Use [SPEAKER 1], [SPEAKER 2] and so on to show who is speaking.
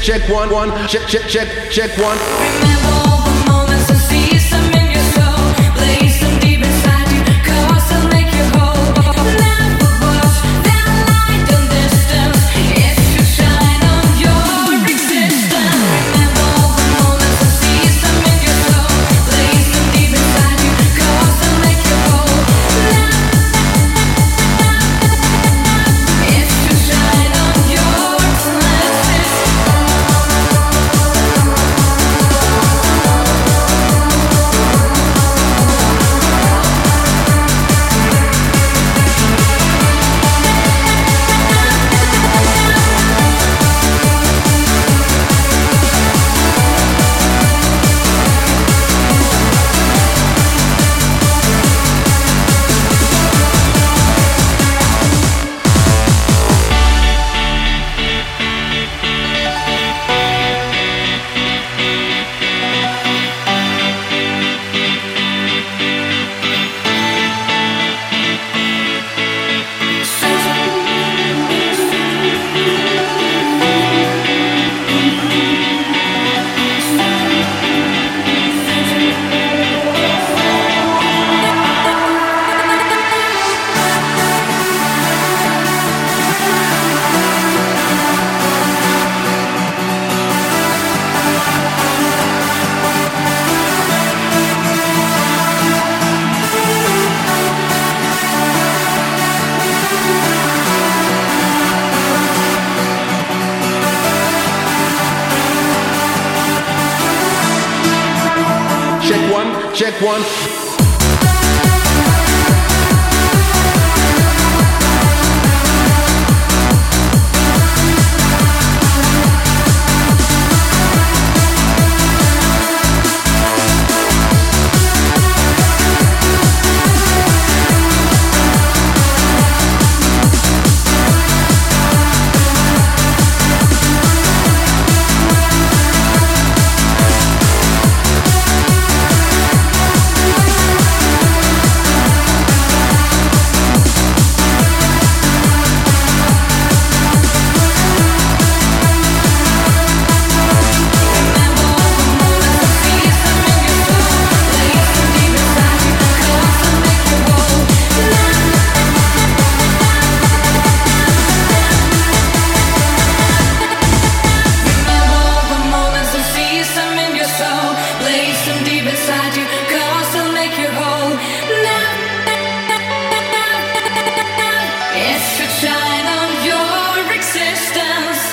[SPEAKER 1] check, one, one, check, check, check, check one.
[SPEAKER 2] Remember
[SPEAKER 1] check one, check one.